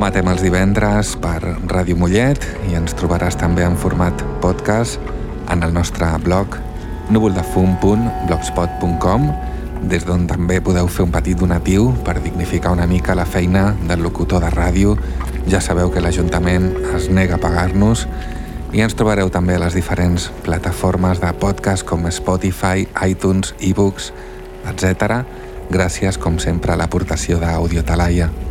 Emetem els divendres per Ràdio Mollet i ens trobaràs també en format podcast en el nostre blog núvoldefum.blogspot.com des d'on també podeu fer un petit donatiu per dignificar una mica la feina del locutor de ràdio. Ja sabeu que l'Ajuntament es nega a pagar-nos i ens trobareu també a les diferents plataformes de podcast com Spotify, iTunes, ebooks, etc. Gràcies, com sempre, a l'aportació d'Audio Talaia.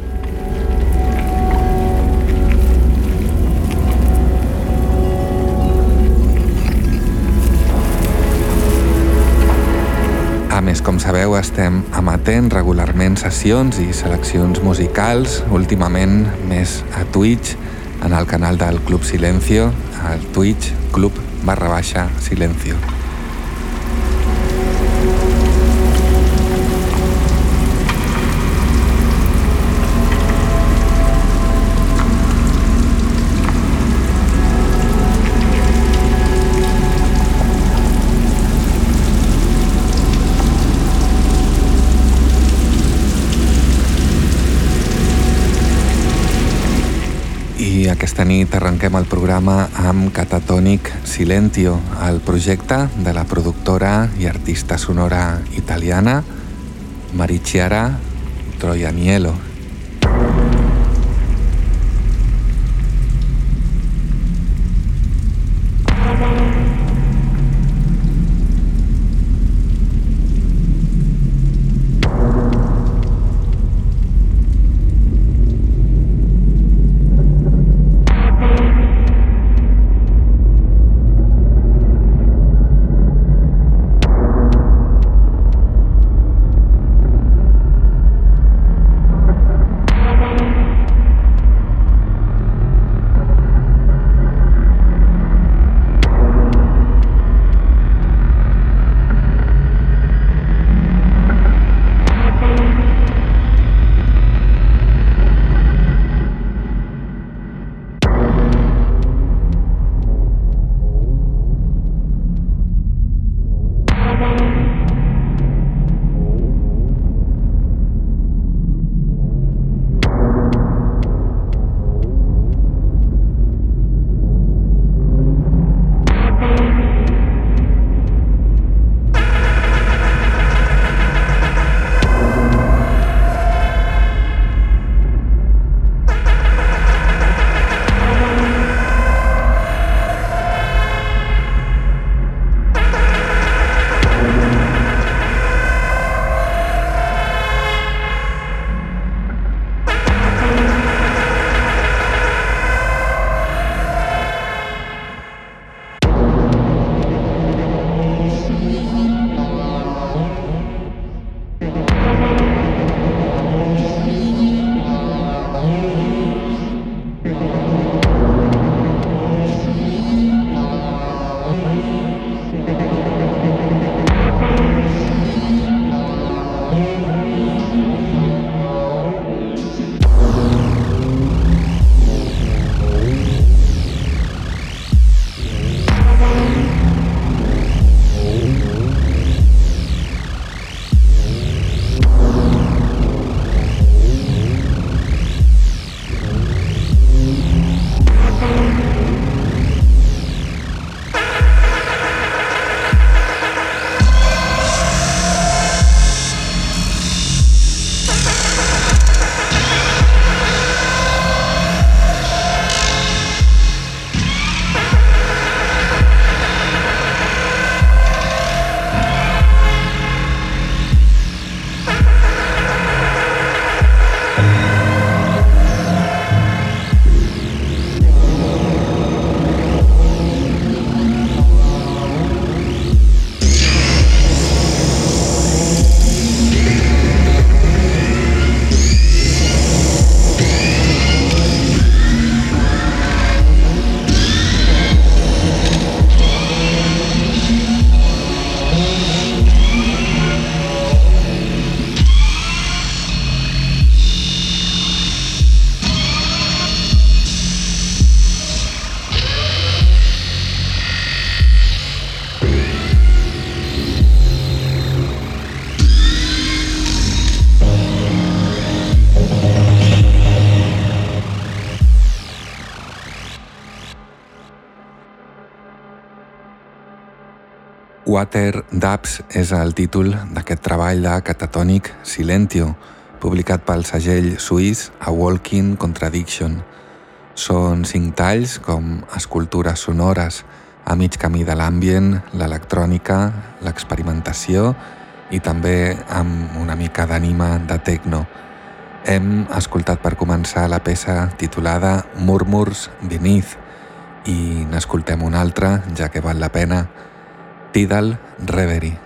Més, com sabeu, estem emetent regularment sessions i seleccions musicals, últimament més a Twitch, en el canal del Club Silencio, al Twitch Club barra baixa Silencio. Aquesta nit arrenquem el programa amb Catatonic Silentio, el projecte de la productora i artista sonora italiana Mariciara Troianiello. Water Dubs és el títol d'aquest treball de Catatonic Silentio, publicat pel segell suís A Walking Contradiction. Són cinc talls com escultures sonores a mig camí de l'ambient, l'electrònica, l'experimentació i també amb una mica d'ànima de techno. Hem escoltat per començar la peça titulada Murmurs Beneath i n'escoltem una altra, ja que val la pena, Tidal Reverie.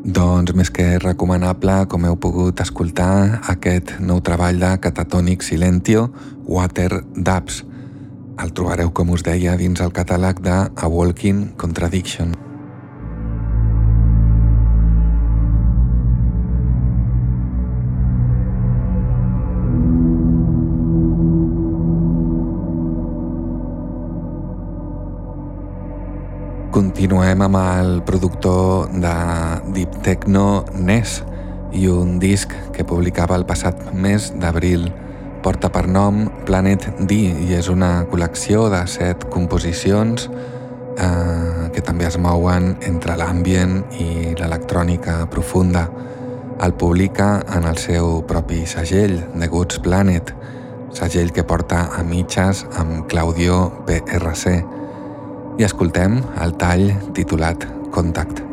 Doncs més que recomanable, com heu pogut escoltar, aquest nou treball de Catatonic Silentio, Water Dubs. El trobareu, com us deia, dins el catàleg de A Walking Contradiction. Continuem amb el productor de Deep Techno Ness i un disc que publicava el passat mes d'abril. Porta per nom Planet D i és una col·lecció de set composicions eh, que també es mouen entre l'ambient i l'electrònica profunda. El publica en el seu propi segell, The Goods Planet, segell que porta a mitges amb Claudio PRC i escoltem el tall titulat Contact.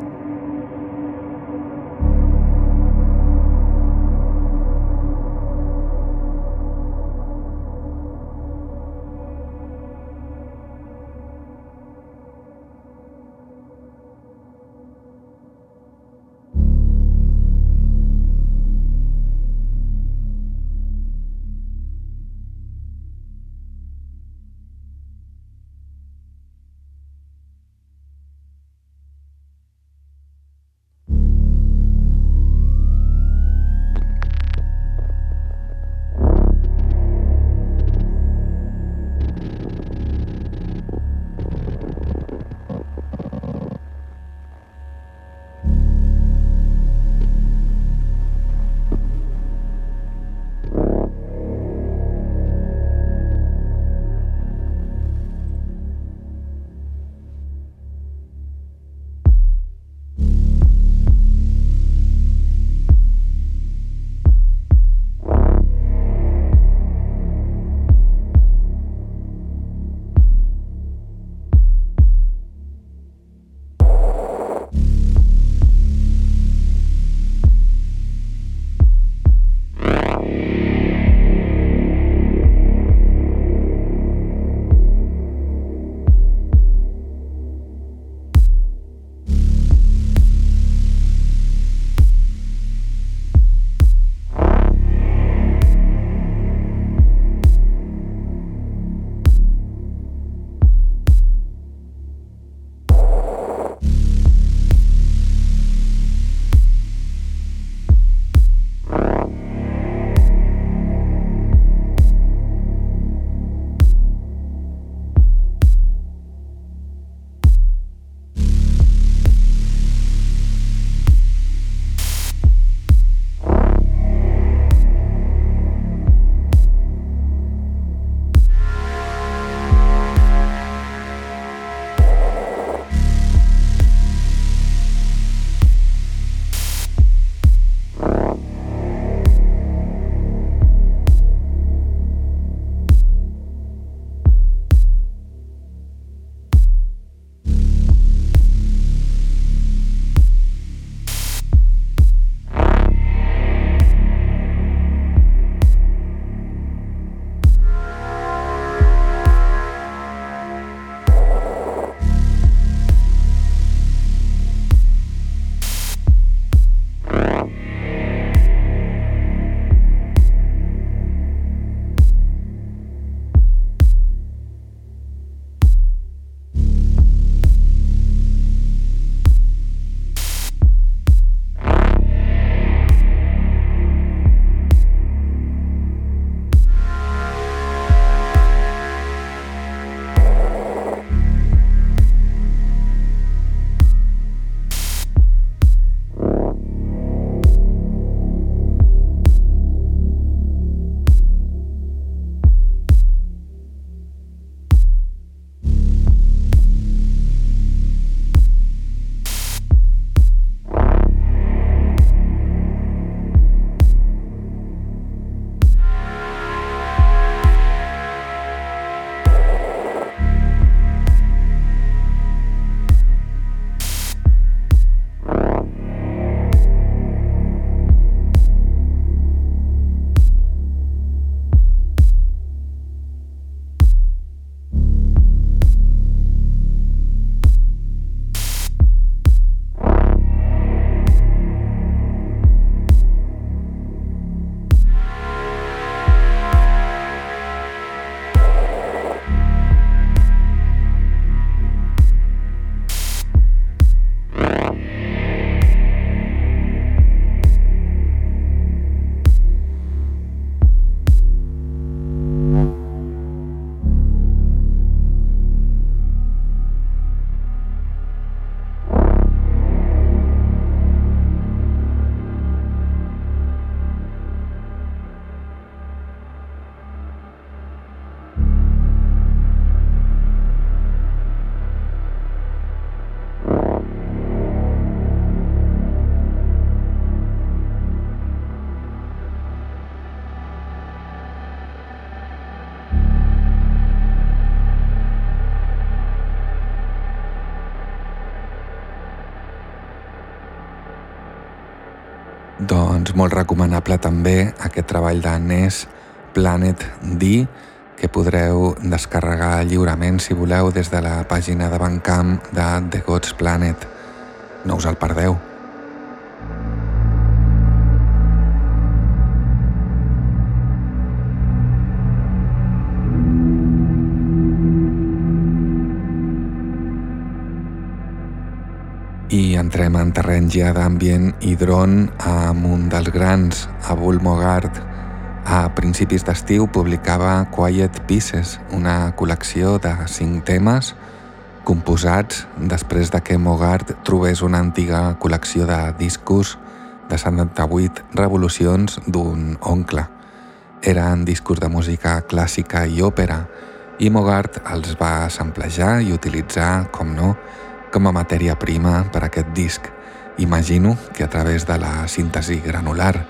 Molt recomanable també aquest treball de Ness Planet D que podreu descarregar lliurement si voleu des de la pàgina de Bandcamp de The Gods Planet. No us el perdeu. I entrem en terreny ja d'ambient i dron amb un dels grans, a Bullmogart. A principis d'estiu publicava Quiet Pieces, una col·lecció de cinc temes composats després de que Mogart trobés una antiga col·lecció de discos de 78 revolucions d'un oncle. Eren discos de música clàssica i òpera, i Mogart els va samplejar i utilitzar, com no, com a matèria prima per a aquest disc. Imagino que a través de la síntesi granular.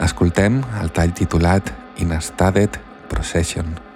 Escoltem el tall titulat In a Studded Procession.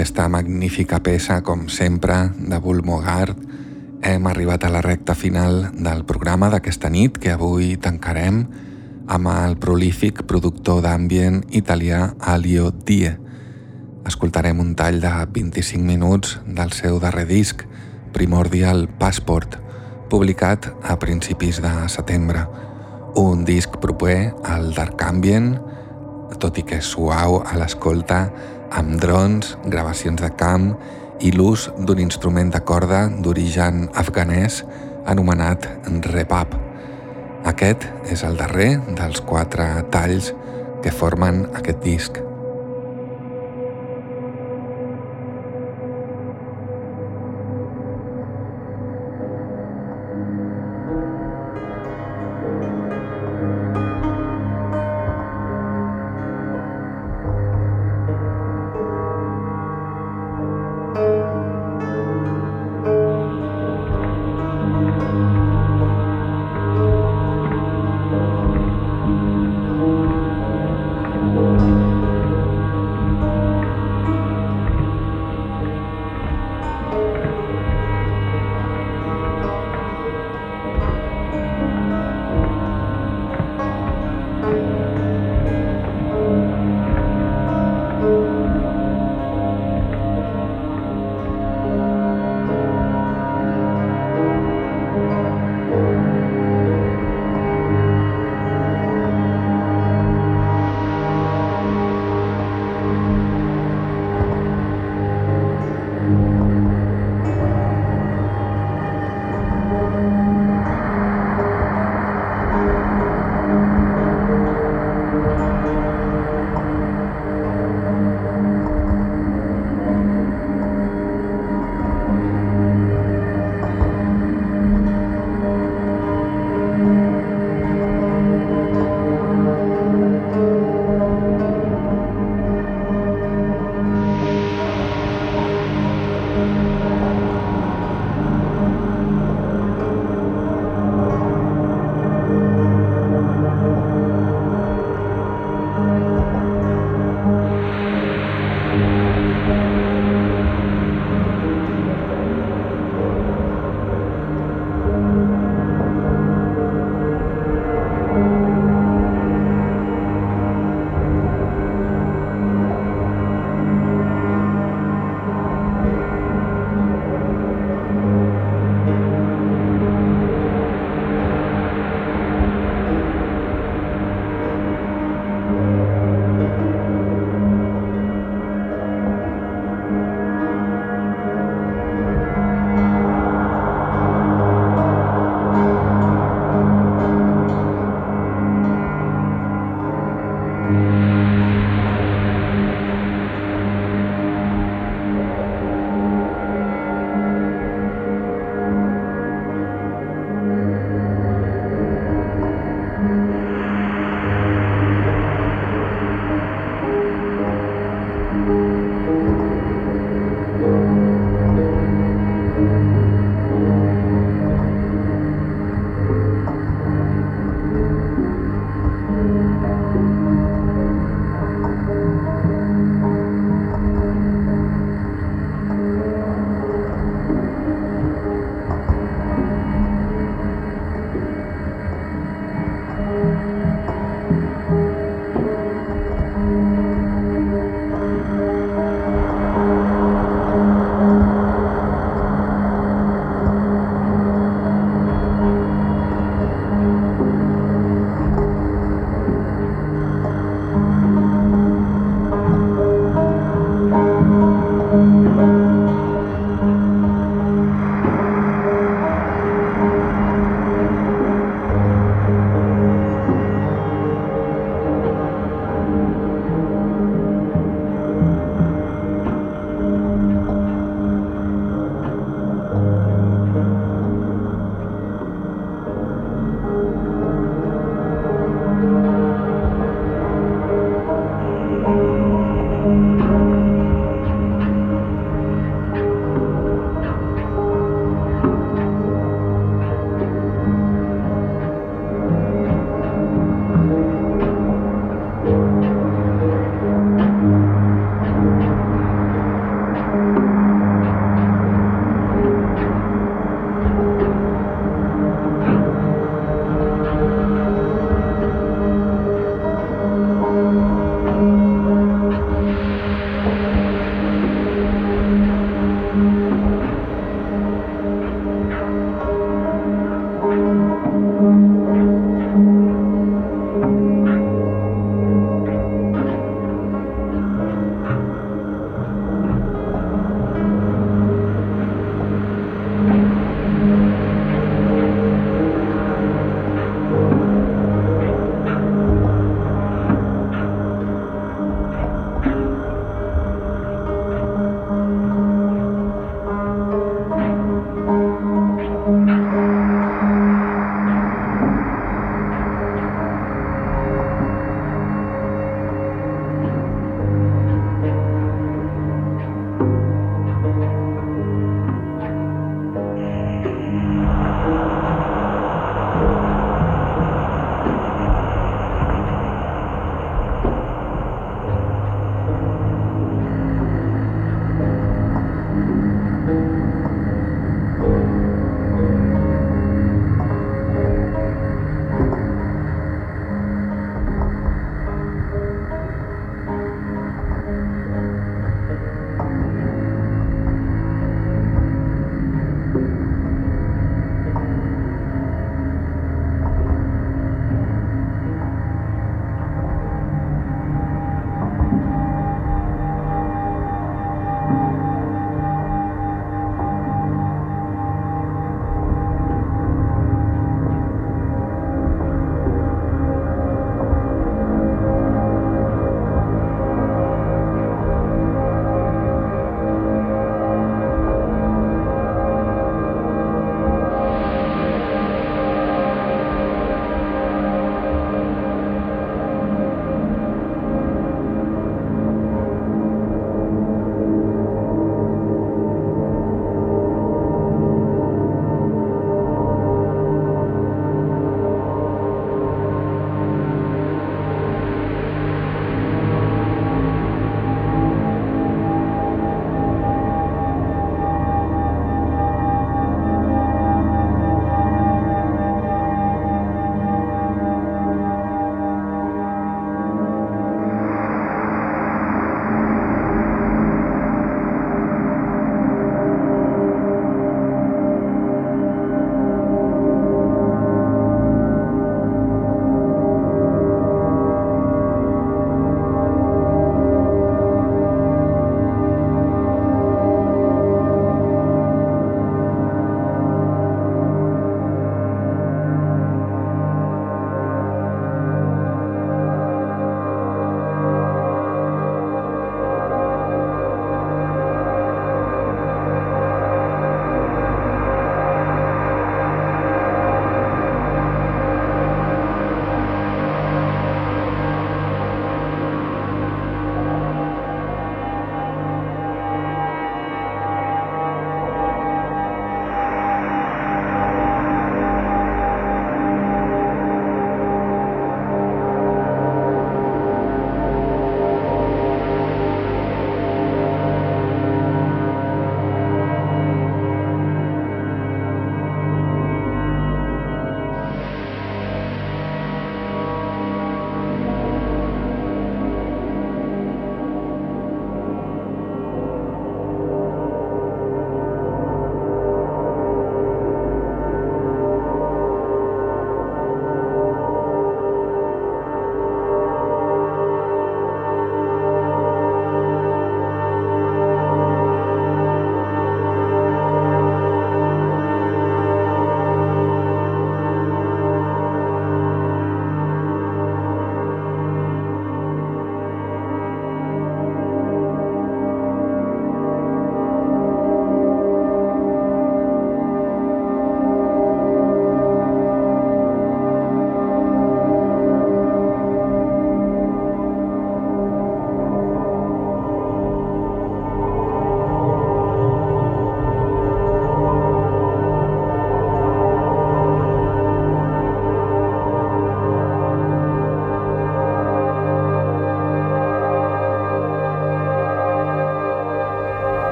Aquesta magnífica peça, com sempre, de Bull Mogart, hem arribat a la recta final del programa d'aquesta nit que avui tancarem amb el prolífic productor d'ambient italià Alio Die. Escoltarem un tall de 25 minuts del seu darrer disc, Primordial Passport, publicat a principis de setembre. Un disc proper al Dark Ambient, tot i que suau a l'escolta, amb drons, gravacions de camp i l'ús d'un instrument de corda d'origen afganès anomenat repap. Aquest és el darrer dels quatre talls que formen aquest disc.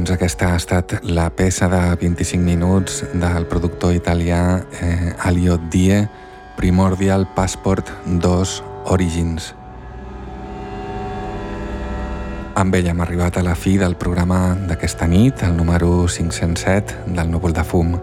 Doncs aquesta ha estat la peça de 25 minuts del productor italià eh, Alio Die, Primordial Passport 2 Origins. Amb ell hem arribat a la fi del programa d'aquesta nit, el número 507 del Núvol de Fum.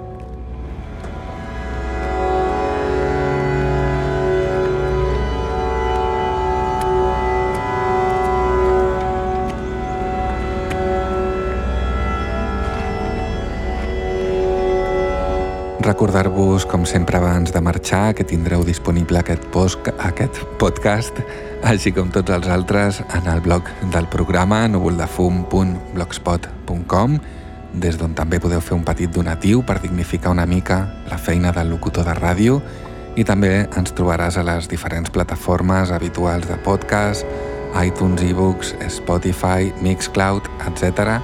Recordar-vos, com sempre abans de marxar, que tindreu disponible aquest, post, aquest podcast, així com tots els altres, en el blog del programa núvoldefum.blogspot.com des d'on també podeu fer un petit donatiu per dignificar una mica la feina del locutor de ràdio. I també ens trobaràs a les diferents plataformes habituals de podcast, iTunes, ebooks, Spotify, Mixcloud, etc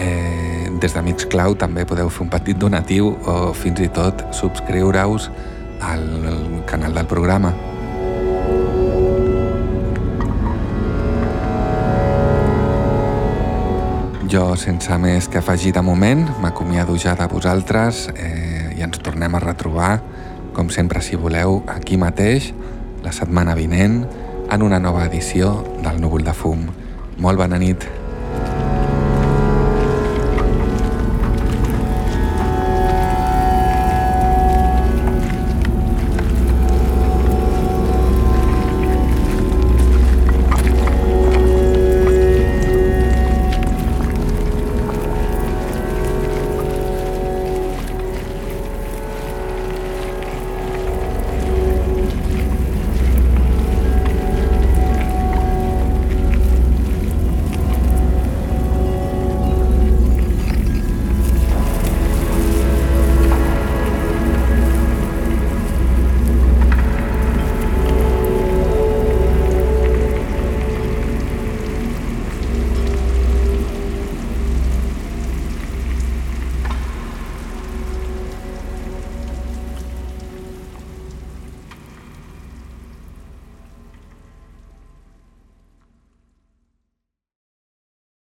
Eh, des de Mixcloud també podeu fer un petit donatiu o fins i tot subscriure-us al canal del programa. Jo, sense més que afegir de moment, m'acomiado ja de vosaltres eh, i ens tornem a retrobar, com sempre si voleu, aquí mateix, la setmana vinent, en una nova edició del Núvol de Fum. Molt bona nit.